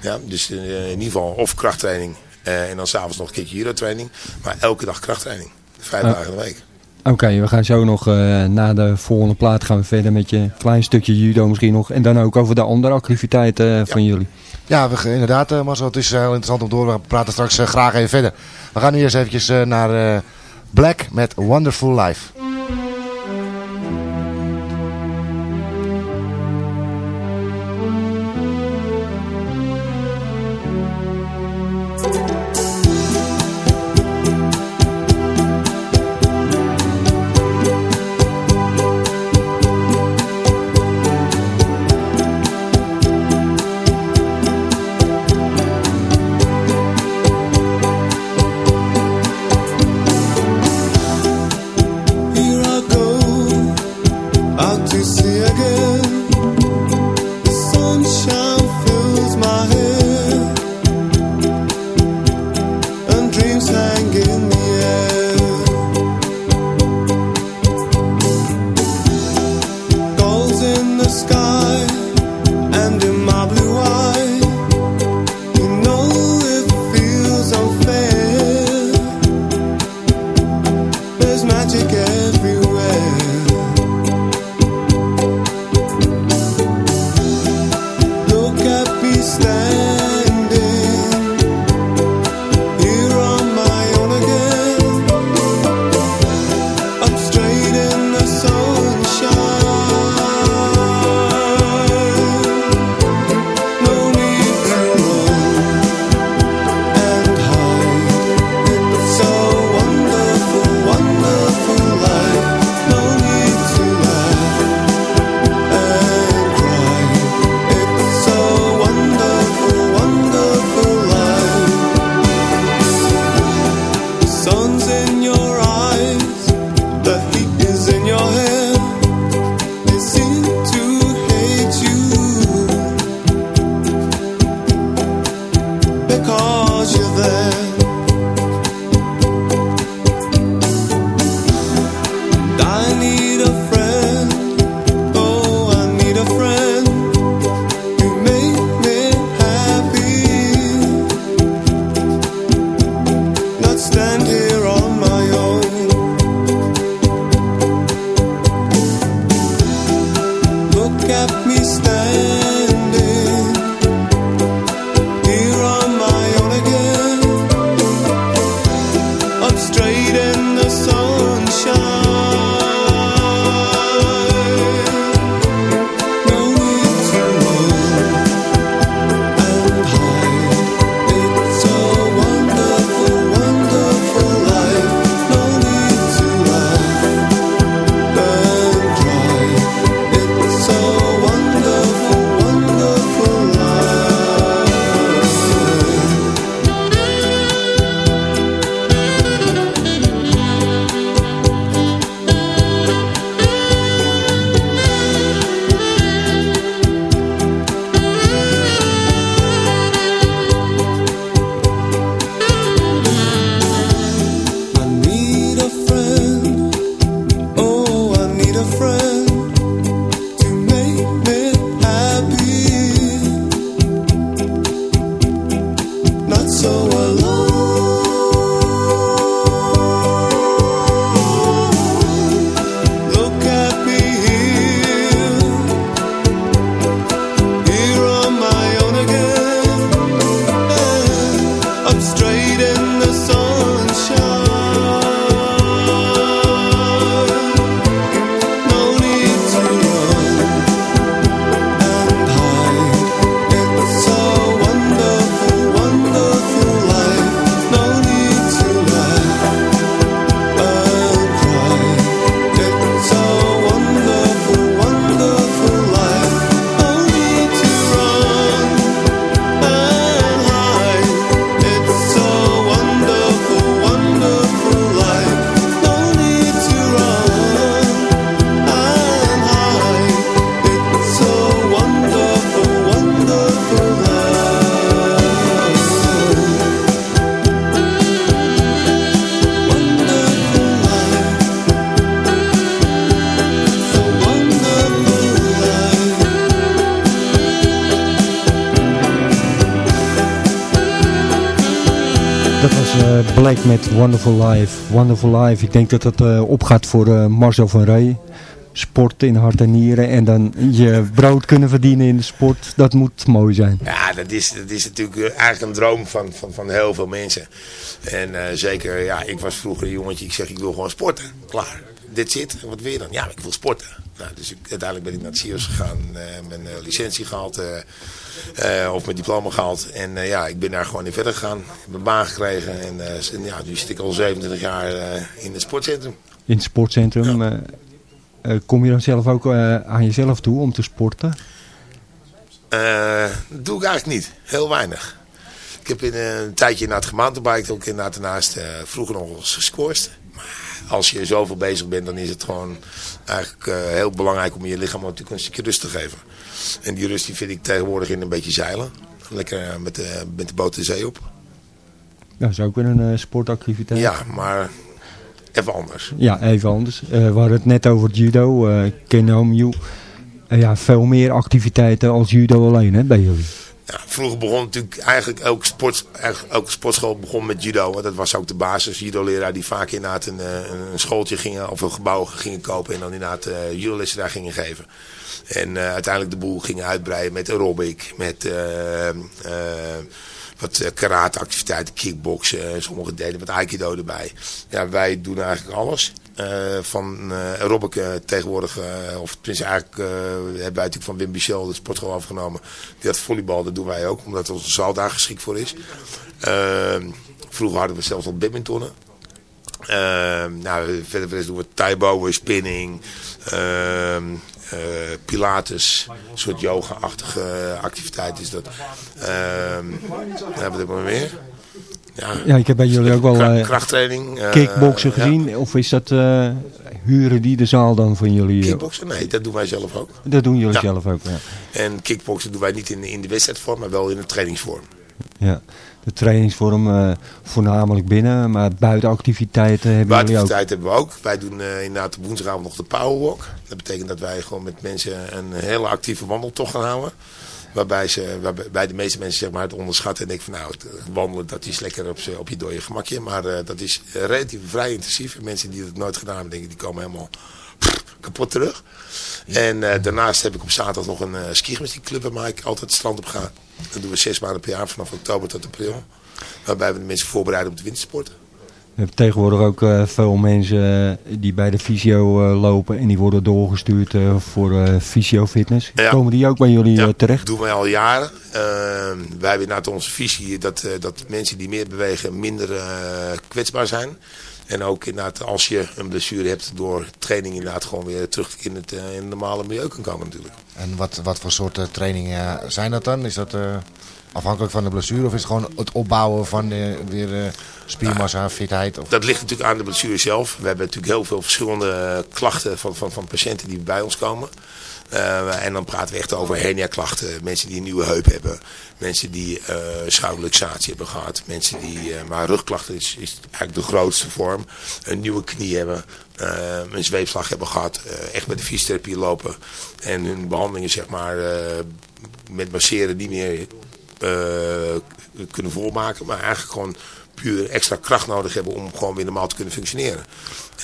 Ja, dus in ieder geval of krachttraining en dan s'avonds nog een keertje judo-training. Maar elke dag krachttraining. Vijf dagen in de week. Oké, okay, we gaan zo nog uh, na de volgende plaat gaan we verder met je klein stukje judo misschien nog. En dan ook over de andere activiteiten uh, van ja. jullie. Ja, we, inderdaad uh, Marcel, het is heel interessant om door. We praten straks graag even verder. We gaan nu eerst eventjes naar Black met a Wonderful Life. Black met Wonderful Life. Wonderful Life, ik denk dat dat uh, opgaat voor uh, Marcel van Rey. Sport in hart en nieren en dan je brood kunnen verdienen in de sport, dat moet mooi zijn. Ja, dat is, dat is natuurlijk eigenlijk een droom van, van, van heel veel mensen. En zeker, ja, ik was vroeger een jongetje, ik zeg ik wil gewoon sporten. Klaar, dit zit, wat wil je dan? Ja, ik wil sporten. Nou, dus ik, uiteindelijk ben ik naar het CIO's gegaan, mijn licentie gehaald uh, of mijn diploma gehaald. En uh, ja, ik ben daar gewoon in verder gegaan. Ik heb een baan gekregen. En, uh, en ja, nu zit ik al 27 jaar in het sportcentrum. In het sportcentrum. Ja. kom je dan zelf ook aan jezelf toe om te sporten? dat doe ik eigenlijk niet. Heel weinig. Ik heb in, een tijdje het gemountainbiked ook inderdaad daarnaast vroeger nog eens gescoord. Maar als je zoveel bezig bent, dan is het gewoon eigenlijk heel belangrijk om je lichaam natuurlijk een stukje rust te geven. En die rust die vind ik tegenwoordig in een beetje zeilen. Lekker eh, met de, met de boot de zee op. Ja, dat is ook weer een uh, sportactiviteit. Ja, maar even anders. Ja, even anders. Uh, we hadden het net over judo, uh, ja, veel meer activiteiten als judo alleen hè, bij jullie. Ja, vroeger begon natuurlijk eigenlijk elke, sport, elke sportschool begon met judo. Dat was ook de basis. Judo-leraar die vaak inderdaad een, een schooltje gingen of een gebouw gingen kopen en dan inderdaad uh, judo-lessen daar gingen geven. En uh, uiteindelijk de boel ging uitbreiden met aerobic, met uh, uh, wat karateactiviteiten, kickboksen, sommige delen wat aikido erbij. Ja, wij doen eigenlijk alles. van aerobic tegenwoordig, of tenminste eigenlijk hebben wij natuurlijk van Wim Michel de sportschool afgenomen. Die had volleybal, dat doen wij ook, omdat onze zaal daar geschikt voor is. Ehm, vroeger hadden we zelfs al badmintonnen. Ehm, nou, verder doen we thai spinning, ehm, uh, pilates, een soort yoga-achtige activiteit is dat. Uh, hebben we er maar meer. Ja, ja, ik heb bij jullie ook wel uh, krachttraining. Uh, kickboksen gezien. Ja. Of is dat huren die de zaal dan van jullie? Kickboksen? Nee, dat doen wij zelf ook. Dat doen jullie ja. zelf ook, ja. En kickboksen doen wij niet in, in de wedstrijdvorm, maar wel in de trainingsvorm. Ja de trainingsvorm uh, voornamelijk binnen, maar buitenactiviteiten hebben Buitenactiviteiten hebben we ook. Wij doen uh, inderdaad woensdagavond nog de powerwalk. Dat betekent dat wij gewoon met mensen een hele actieve wandeltocht gaan houden. Waarbij, ze, waarbij de meeste mensen zeg maar, het onderschatten en denken van nou, wandelen dat is lekker op, op je dode gemakje. Maar uh, dat is relatief vrij intensief. En mensen die het nooit gedaan hebben, denken, die komen helemaal kapot terug. En daarnaast heb ik op zaterdag nog een uh, waar ik altijd het strand op ga. Dat doen we zes maanden per jaar, vanaf oktober tot april. Waarbij we de mensen voorbereiden op de wintersporten. We hebben tegenwoordig ook uh, veel mensen uh, die bij de fysio uh, lopen en die worden doorgestuurd voor fysio-fitness. Ja. Komen die ook bij jullie ja, terecht? dat doen wij al jaren. Wij hebben inderdaad onze visie dat, dat mensen die meer bewegen minder kwetsbaar zijn. En ook inderdaad als je een blessure hebt door training inderdaad gewoon weer terug in het, in het normale milieu kan komen natuurlijk. En wat, wat voor soorten trainingen zijn dat dan? Is dat uh, afhankelijk van de blessure of is het gewoon het opbouwen van uh, weer uh, spiermassa, nou, fitheid? Of? Dat ligt natuurlijk aan de blessure zelf. We hebben natuurlijk heel veel verschillende klachten van, van, van patiënten die bij ons komen. Uh, en dan praten we echt over hernia-klachten. Mensen die een nieuwe heup hebben. Mensen die uh, schouderluxatie hebben gehad. Mensen die, uh, maar rugklachten is, is eigenlijk de grootste vorm. Een nieuwe knie hebben. een zweepslag hebben gehad. echt met de fysiotherapie lopen. En hun behandelingen zeg maar met masseren niet meer kunnen volmaken. Maar eigenlijk gewoon puur extra kracht nodig hebben om gewoon weer normaal te kunnen functioneren.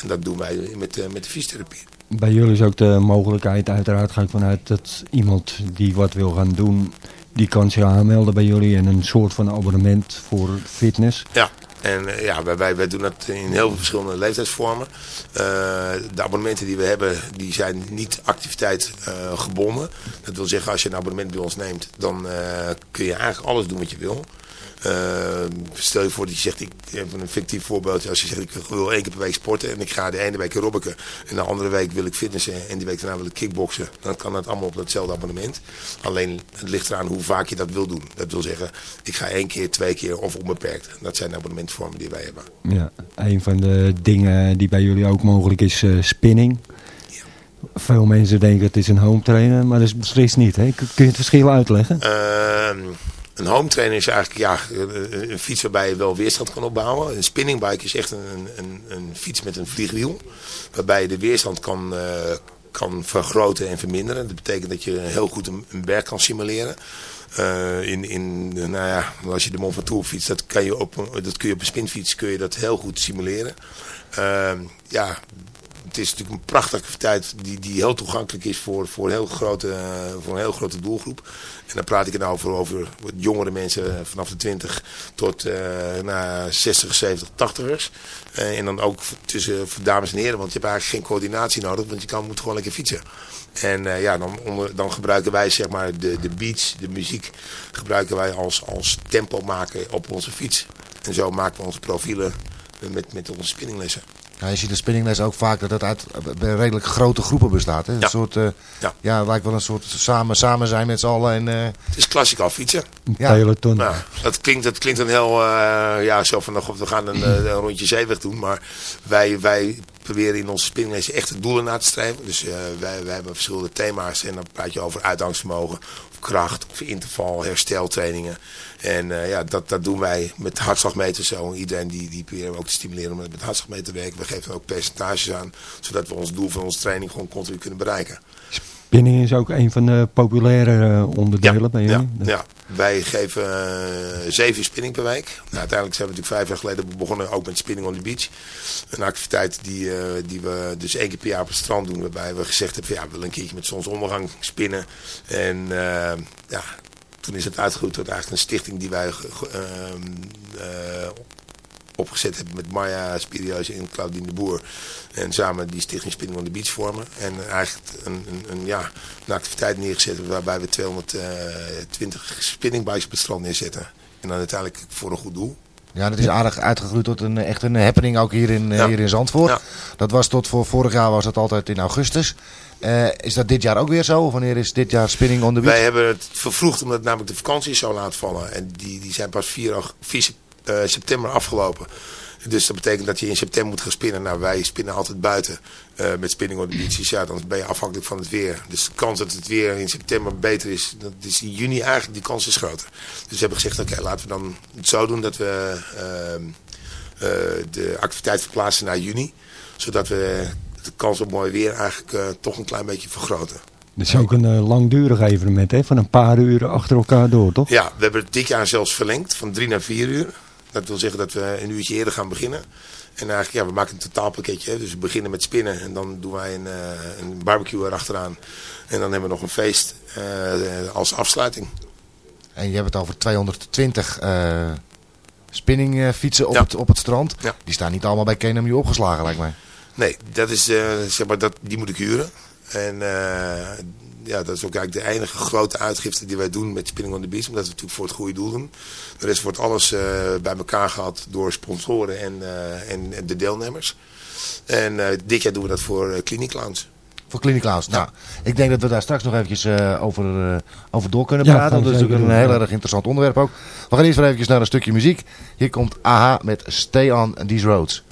En dat doen wij met, met de fysiotherapie. Bij jullie is ook de mogelijkheid uiteraard, ga ik vanuit dat iemand die wat wil gaan doen, die kan zich aanmelden bij jullie en een soort van abonnement voor fitness. Ja. En uh, ja, wij, wij doen dat in heel veel verschillende leeftijdsvormen. Uh, de abonnementen die we hebben, die zijn niet activiteit uh, gebonden. Dat wil zeggen, als je een abonnement bij ons neemt, dan kun je eigenlijk alles doen wat je wil. Uh, stel je voor dat je zegt, ik heb een fictief voorbeeld. Als je zegt, ik wil één keer per week sporten en ik ga de ene week aerobica. En de andere week wil ik fitnessen en die week daarna wil ik kickboksen. Dan kan dat allemaal op hetzelfde abonnement. Alleen het ligt eraan hoe vaak je dat wil doen. Dat wil zeggen, ik ga één keer, twee keer of onbeperkt. Dat zijn de abonnementvormen die wij hebben. Ja, een van de dingen die bij jullie ook mogelijk is uh, spinning. Veel mensen denken het is een home trainer, maar dat is beslist niet. Hè? Kun je het verschil uitleggen? Uh, een home trainer is eigenlijk ja, een fiets waarbij je wel weerstand kan opbouwen. Een spinningbike is echt een, een, een fiets met een vliegwiel. Waarbij je de weerstand kan, uh, kan vergroten en verminderen. Dat betekent dat je heel goed een, een berg kan simuleren. Eh, in, in, nou ja, als je de Mont Ventoux fietst, dat, kan je op, dat kun je op een spinfiets kun je dat heel goed simuleren. Ehm, ja, het is natuurlijk een prachtige activiteit die, die heel toegankelijk is voor, voor, een heel grote, eh, voor een heel grote doelgroep. En dan praat ik er nou over, over jongere mensen eh, vanaf de 20 tot nou, 60, 70, 80ers. Eh, en dan ook tussen voor dames en heren, want je hebt eigenlijk geen coördinatie nodig, want je kan, moet gewoon lekker fietsen. En eh, ja, dan, dan gebruiken wij zeg maar de, de beats, de muziek, gebruiken wij als, als tempo maken op onze fiets. En zo maken we onze profielen met, met onze spinninglessen. Ja, je ziet de spinningles ook vaak dat het uit redelijk grote groepen bestaat. Hè? Een Ja. soort, eh, Ja. ja, het lijkt wel een soort samen, samen zijn met z'n allen. En, eh, Het is klassikaal fietsen. Een Ja. peloton. Nou, dat klinkt, dat klinkt een heel, eh, ja, zo van, nou, we gaan een, een rondje zeeweg doen. Maar wij, wij proberen in onze spinninglessen echt de doelen na te streven. Dus eh, wij, wij hebben verschillende thema's. En dan praat je over uitgangsvermogen, kracht, of interval, hersteltrainingen. En eh, ja, dat, dat doen wij met hartslagmeters zo. Iedereen die, die proberen we ook te stimuleren om met hartslagmeter te werken. We geven ook percentages aan, zodat we ons doel van onze training gewoon continu kunnen bereiken. Spinning is ook een van de populaire eh, onderdelen bij Ja, jullie. ja. wij geven eh, zeven spinning per week. Nou, uiteindelijk zijn we natuurlijk vijf jaar geleden begonnen ook met spinning on the beach. Een activiteit die, eh, die we dus één keer per jaar op het strand doen. Waarbij we gezegd hebben, ja, we willen een keertje met zonsondergang spinnen. En ja, toen is het uitgegroeid tot eigenlijk een stichting die wij ehm, eh, opgezet hebben met Maya Spirioze en Claudine de Boer. En samen die stichting Spinning on the Beach vormen. En eigenlijk een, een, een, ja, een activiteit neergezet waarbij we 220 spinningbikes op het strand neerzetten. En dan uiteindelijk voor een goed doel. ja, dat is aardig uitgegroeid tot een, echt een happening ook hier in, eh, Ja. hier in Zandvoort. Ja. Dat was tot voor vorig jaar was dat altijd in augustus. Eh, is dat dit jaar ook weer zo? Of wanneer is dit jaar Spinning on the Beach? Wij hebben het vervroegd omdat namelijk de vakantie zo laat vallen. En die, die zijn pas 4, aug- 4 eh, september afgelopen. Dus dat betekent dat je in september moet gaan spinnen. Nou, wij spinnen altijd buiten eh, met spinning on the beach. Dus ja, dan ben je afhankelijk van het weer. Dus de kans dat het weer in september beter is, dat is in juni eigenlijk, die kans is groter. Dus we hebben gezegd, oké, laten we dan het zo doen dat we eh, de activiteit verplaatsen naar juni. Zodat we de kans op mooi weer eigenlijk toch een klein beetje vergroten. Dat is ook een langdurig evenement, hè? Van een paar uren achter elkaar door, toch? Ja, we hebben het dit jaar zelfs verlengd van drie naar vier uur. Dat wil zeggen dat we een uurtje eerder gaan beginnen. En eigenlijk, ja, we maken een totaalpakketje. Dus we beginnen met spinnen en dan doen wij een, eh, een barbecue erachteraan. En dan hebben we nog een feest eh, als afsluiting. En je hebt het over 220 eh spinningfietsen op, Ja. het, op het strand. Ja. Die staan niet allemaal bij KNMU opgeslagen, lijkt mij. Nee, dat is, zeg maar, dat, die moet ik huren. En ja, dat is ook eigenlijk de enige grote uitgifte die wij doen met Spinning on the Beach. Omdat we het natuurlijk voor het goede doel doen. De rest wordt alles eh, bij elkaar gehad door sponsoren en, eh, en, en de deelnemers. En eh, dit jaar doen we dat voor uh, Clinic Lounge. Voor Clinic Lounge. Nou, ik denk dat we daar straks nog eventjes eh, over, eh, over door kunnen Ja, praten. we dat is natuurlijk een doen, heel ja. erg interessant onderwerp ook. We gaan eerst weer eventjes naar een stukje muziek. Hier komt AHA met Stay on These Roads.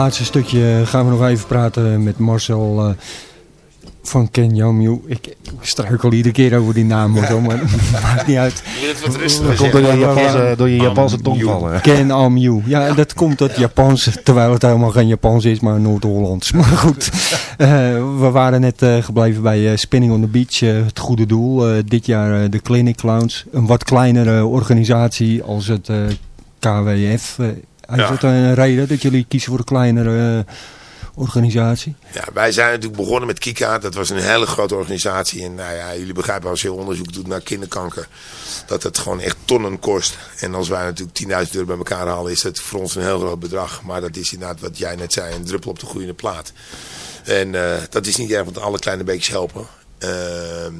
Laatste stukje gaan we nog even praten met Marcel eh, van Ken Yamyu. Ik, ik struikel iedere keer over die naam, Marcel, maar maakt niet uit. Dat komt door je Japanse, door je Japanse tongvallen. Ken Amyu. Ja, dat komt uit Japans, terwijl het helemaal geen Japans is, maar Noord-Hollands. Maar goed, eh, we waren net eh, gebleven bij eh, Spinning on the Beach, eh, het goede doel. Eh, dit jaar eh, de Clinic Clowns, een wat kleinere organisatie als het eh, KWF. Is dat een reden dat jullie kiezen voor een kleinere eh, organisatie? Ja, wij zijn natuurlijk begonnen met Kika. Dat was een hele grote organisatie. En nou ja, jullie begrijpen als je onderzoek doet naar kinderkanker. Dat het gewoon echt tonnen kost. En als wij natuurlijk 10.000 euro bij elkaar halen is dat voor ons een heel groot bedrag. Maar dat is inderdaad wat jij net zei. Een druppel op de groeiende plaat. En eh, dat is niet erg want alle kleine beetjes helpen. Ehm,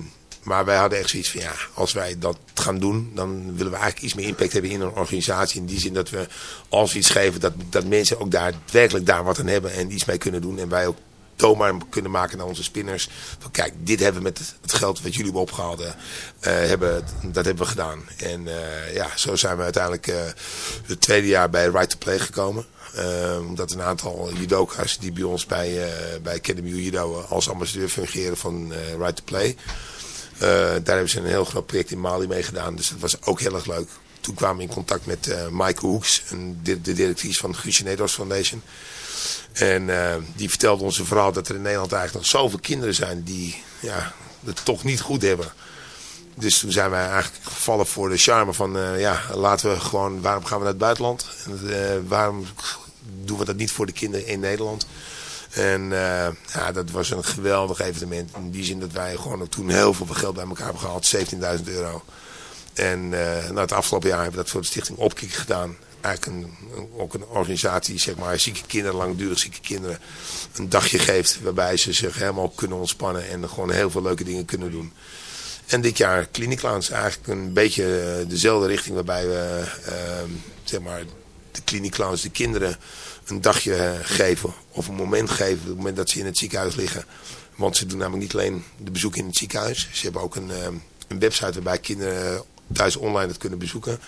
maar wij hadden echt zoiets van ja, als wij dat gaan doen, dan willen we eigenlijk iets meer impact hebben in een organisatie. In die zin dat we, als we iets geven, dat, dat mensen ook daar werkelijk daar wat aan hebben en iets mee kunnen doen. En wij ook toonbaar kunnen maken naar onze spinners. Van kijk, dit hebben we met het, geld wat jullie hebben opgehaald, eh, hebben, dat hebben we gedaan. En eh, ja, zo zijn we uiteindelijk eh, het tweede jaar bij Right to Play gekomen. Omdat een aantal judoka's die bij ons bij, bij Academy Judo als ambassadeur fungeren van Right to Play. Eh, daar hebben ze een heel groot project in Mali mee gedaan. Dus dat was ook heel erg leuk. Toen kwamen we in contact met eh Michael Hoeks, een, de, directrice van Nederlands Foundation. En eh, die vertelde ons verhaal dat er in Nederland eigenlijk nog zoveel kinderen zijn die ja, het toch niet goed hebben. Dus toen zijn wij eigenlijk gevallen voor de charme van, ja, laten we gewoon, waarom gaan we naar het buitenland? En, waarom doen we dat niet voor de kinderen in Nederland? En eh, ja, dat was een geweldig evenement. In die zin dat wij gewoon ook toen heel veel geld bij elkaar hebben gehaald. 17.000 euro. En eh nou, het afgelopen jaar hebben we dat voor de stichting Opkiek gedaan. Eigenlijk een, ook een organisatie die zeg maar, zieke kinderen, langdurig zieke kinderen, een dagje geeft. Waarbij ze zich helemaal kunnen ontspannen en gewoon heel veel leuke dingen kunnen doen. En dit jaar Clinic Clowns eigenlijk een beetje eh, dezelfde richting waarbij we zeg maar, de Clinic Clowns de kinderen een dagje eh, geven of een moment geven op het moment dat ze in het ziekenhuis liggen. Want ze doen namelijk niet alleen de bezoeken in het ziekenhuis. Ze hebben ook een, ehm, een website waarbij kinderen thuis online het kunnen bezoeken.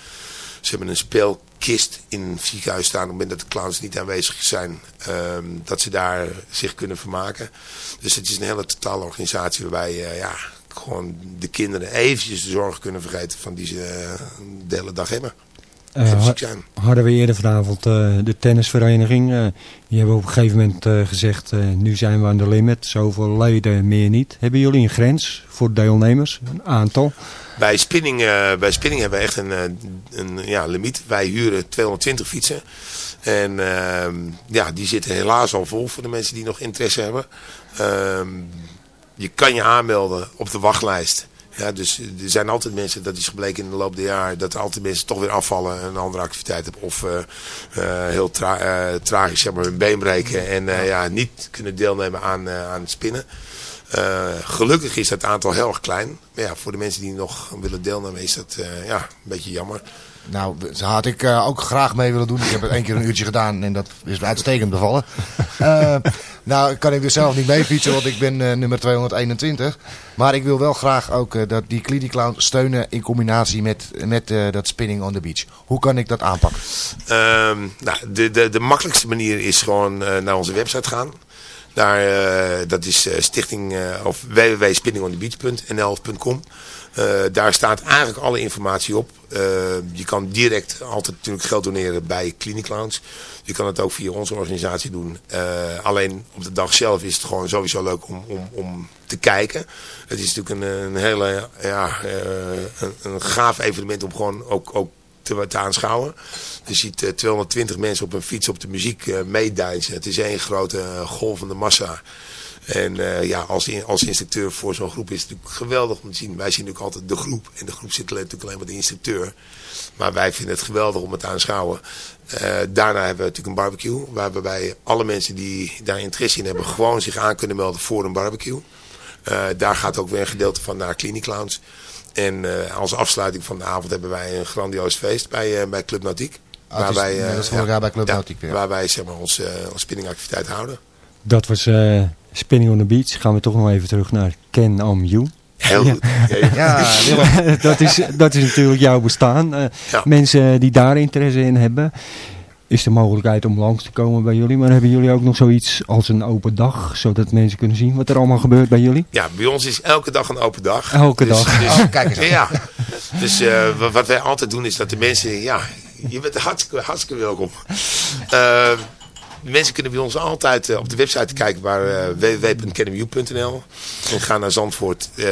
Ze hebben een speelkist in het ziekenhuis staan op het moment dat de clowns niet aanwezig zijn. ehm, dat ze daar zich kunnen vermaken. Dus het is een hele totale organisatie waarbij eh, ja, gewoon de kinderen eventjes de zorg kunnen vergeten van die ze eh, de hele dag hebben. Zijn. hadden we eerder vanavond eh, de tennisvereniging. eh, die hebben op een gegeven moment gezegd, nu zijn we aan de limit. Zoveel leden, meer niet. Hebben jullie een grens voor deelnemers? Een aantal? Bij spinning, bij spinning hebben we echt een, een ja, limiet. Wij huren 220 fietsen. En ehm, ja, die zitten helaas al vol voor de mensen die nog interesse hebben. Ehm, je kan je aanmelden op de wachtlijst. Ja, dus er zijn altijd mensen, dat is gebleken in de loop der jaar, dat er altijd mensen toch weer afvallen en een andere activiteit hebben. Of eh, eh, heel tra eh, tragisch zeg maar, hun been breken en ja, niet kunnen deelnemen aan, aan het spinnen. Gelukkig is dat aantal heel erg klein. Maar ja, voor de mensen die nog willen deelnemen is dat ja, een beetje jammer. Nou, zo had ik eh, ook graag mee willen doen. Ik heb het één keer een uurtje gedaan en dat is uitstekend bevallen. Eh, nou, kan ik dus zelf niet mee fietsen, want ik ben eh, nummer 221. Maar ik wil wel graag ook dat die Clinic Clown steunen in combinatie met, met eh, dat spinning on the beach. Hoe kan ik dat aanpakken? Ehm, nou, de, de, de makkelijkste manier is gewoon naar onze website gaan. Daar, eh, dat is eh, stichting eh, of www.spinningonthebeach.nl.com. Eh, daar staat eigenlijk alle informatie op. Eh, je kan direct altijd natuurlijk geld doneren bij Clinic Lounge. Je kan het ook via onze organisatie doen. Eh, alleen op de dag zelf is het gewoon sowieso leuk om, om, om te kijken. Het is natuurlijk een, een hele ja, een, een gaaf evenement om gewoon ook, ook te, aanschouwen. Je ziet eh, 220 mensen op een fiets op de muziek meedijzen. Het is één grote eh, golvende massa. En eh, ja, als, in- als instructeur voor zo'n groep is het natuurlijk geweldig om te zien. Wij zien natuurlijk altijd de groep. En de groep zit natuurlijk alleen maar de instructeur. Maar wij vinden het geweldig om het te aanschouwen. Eh, daarna hebben we natuurlijk een barbecue. Waarbij alle mensen die daar interesse in hebben gewoon zich aan kunnen melden voor een barbecue. Eh, daar gaat ook weer een gedeelte van naar Clinic Lounge. En als afsluiting van de avond hebben wij een grandioos feest bij, bij Club Nautiek. Is- wij, nee, dat is vorig jaar bij Club ja, Nautiek weer. Waar wij zeg maar, onze, onze spinningactiviteit houden. Dat was eh, Spinning on the Beach. Gaan we toch nog even terug naar Ken Am You. Heel goed. Ja, Ja, Willem. dat, is, dat is natuurlijk jouw bestaan. Eh, Ja. Mensen die daar interesse in hebben. is de mogelijkheid om langs te komen bij jullie. Maar hebben jullie ook nog zoiets als een open dag, zodat mensen kunnen zien wat er allemaal gebeurt bij jullie? Ja, bij ons is elke dag een open dag. Elke Dus- dag. Dus, Oh, kijk eens. Ja. Dus eh, wa- wat wij altijd doen is dat de mensen, ja, je bent hartstikke, hartstikke welkom. Eh, mensen kunnen bij ons altijd eh, op de website kijken waar www.academyu.nl en gaan naar Zandvoort, eh,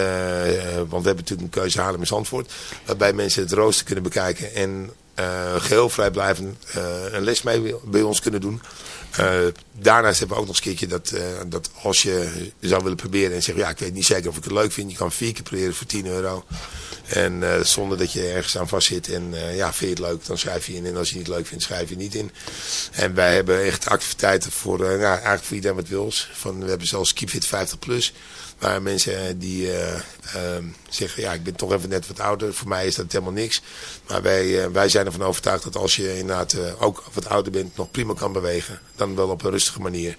want we hebben natuurlijk een keuze Haarlem en Zandvoort, waarbij mensen het rooster kunnen bekijken en eh, geheel vrijblijvend een les mee bij ons kunnen doen. Eh, daarnaast hebben we ook nog eens een keertje dat, eh, dat als je zou willen proberen en zeggen, ja ik weet niet zeker of ik het leuk vind, je kan vier keer proberen voor 10 euro. En eh, zonder dat je ergens aan vast zit. En ja, vind je het leuk, dan schrijf je in. En als je het niet leuk vindt, schrijf je niet in. En wij hebben echt activiteiten voor, eh, nou, eigenlijk voor iedereen wat wils. Van, we hebben zelfs Keepfit 50 plus. Waar mensen die eh, ehm, zeggen, ja, ik ben toch even net wat ouder. Voor mij is dat helemaal niks. Maar wij, eh, wij zijn ervan overtuigd dat als je inderdaad eh, ook wat ouder bent, nog prima kan bewegen. Dan wel op een rustige manier.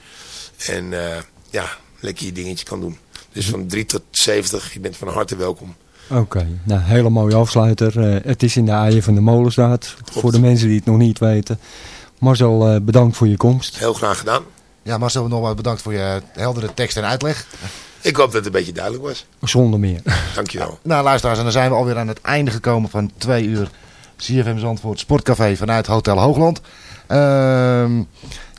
En eh, ja, lekker je dingetje kan doen. Dus van 3 tot 70, je bent van harte welkom. Oké, nou hele mooie afsluiter. Het is in de Aaien van de Molenstraat. Voor de mensen die het nog niet weten. Marcel, eh, bedankt voor je komst. Heel graag gedaan. Ja, Marcel, nogmaals bedankt voor je heldere tekst en uitleg. Ik hoop dat het een beetje duidelijk was. Zonder meer. Dankjewel. Nou, luisteraars, en dan zijn we alweer aan het einde gekomen van twee uur CFM Zandvoort Sportcafé vanuit Hotel Hoogland. Ehm,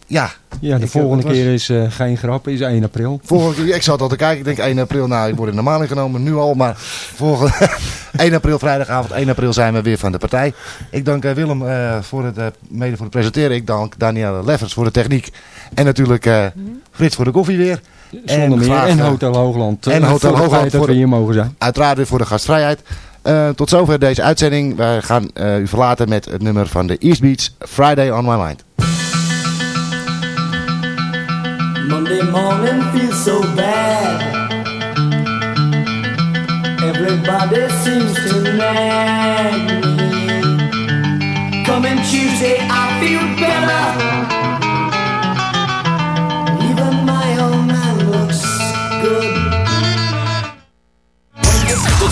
ja. Ja, de Ik, volgende was- keer is eh, geen grap, is 1 april. Volgende keer, ik zat al te kijken, ik denk 1 april, nou ik word er normaal ingenomen, nu al, maar volgende 1 april, vrijdagavond, 1 april zijn we weer van de partij. Ik dank eh, Willem eh, voor het, eh, mede voor het presenteren, ik dank Danielle Leffers voor de techniek en natuurlijk eh, Frits voor de koffie weer. Zonder meer. graag, En eh, Hotel Hoogland. en Eh, Hotel Hoogland dat voor we hier mogen zijn. Uiteraard weer voor de gastvrijheid. Eh, tot zover deze uitzending. Wij gaan eh, u verlaten met het nummer van de East Beach, Friday on My Mind. Monday morning feels so bad. Everybody seems to nag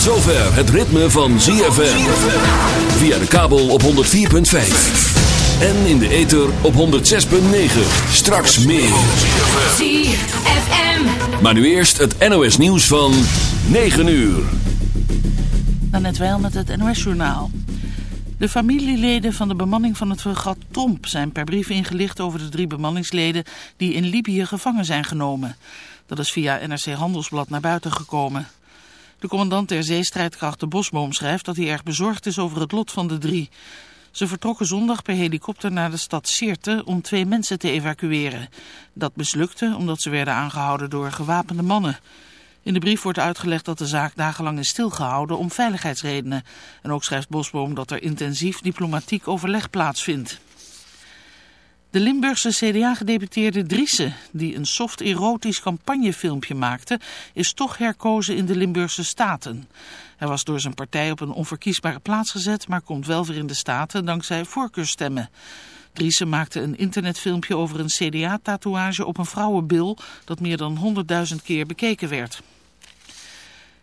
Tot zover het ritme van ZFM. Via de kabel op 104.5. En in de ether op 106.9. Straks meer. ZFM. Maar nu eerst het NOS nieuws van 9 uur. Dan net wel met het NOS-journaal. De familieleden van de bemanning van het fregat Tromp zijn per brief ingelicht over de drie bemanningsleden die in Libië gevangen zijn genomen. Dat is via NRC Handelsblad naar buiten gekomen. De commandant der zeestrijdkrachten Bosboom schrijft dat hij erg bezorgd is over het lot van de drie. Ze vertrokken zondag per helikopter naar de stad Sirte om twee mensen te evacueren. Dat mislukte omdat ze werden aangehouden door gewapende mannen. In de brief wordt uitgelegd dat de zaak dagenlang is stilgehouden om veiligheidsredenen. En ook schrijft Bosboom dat er intensief diplomatiek overleg plaatsvindt. De Limburgse CDA-gedeputeerde Driessen, die een soft-erotisch campagnefilmpje maakte, is toch herkozen in de Limburgse Staten. Hij was door zijn partij op een onverkiesbare plaats gezet, maar komt wel weer in de Staten dankzij voorkeurstemmen. Driessen maakte een internetfilmpje over een CDA-tatoeage op een vrouwenbil dat meer dan 100.000 keer bekeken werd.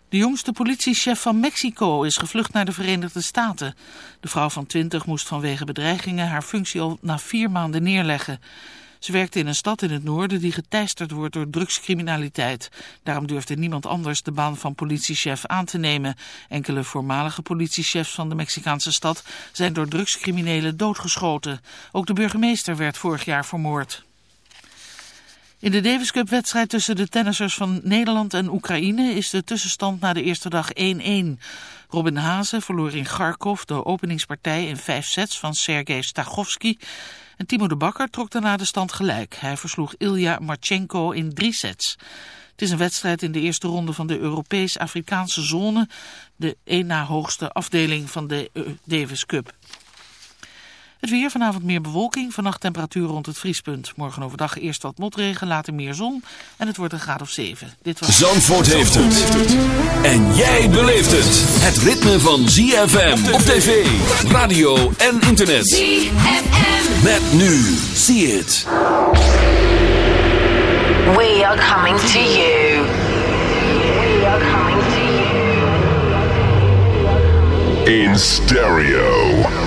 De jongste politiechef van Mexico is gevlucht naar de Verenigde Staten. De vrouw van 20 moest vanwege bedreigingen haar functie al na vier maanden neerleggen. Ze werkte in een stad in het noorden die geteisterd wordt door drugscriminaliteit. Daarom durfde niemand anders de baan van politiechef aan te nemen. Enkele voormalige politiechefs van de Mexicaanse stad zijn door drugscriminelen doodgeschoten. Ook de burgemeester werd vorig jaar vermoord. In de Davis Cup wedstrijd tussen de tennissers van Nederland en Oekraïne is de tussenstand na de eerste dag 1-1. Robin Haase verloor in Kharkov de openingspartij in vijf sets van Sergei Stachowski. En Timo de Bakker trok daarna de stand gelijk. Hij versloeg Ilya Marchenko in drie sets. Het is een wedstrijd in de eerste ronde van de Europees-Afrikaanse zone, de één na hoogste afdeling van de eh, Davis Cup. Het weer, vanavond meer bewolking, vannacht temperatuur rond het vriespunt. Morgen overdag eerst wat motregen, later meer zon en het wordt een graad of 7. Dit was... Zandvoort heeft het. En jij beleeft het. Het ritme van ZFM op tv, radio en internet. ZFM. Met nu. See it. We are coming to you. We are coming to you. In stereo.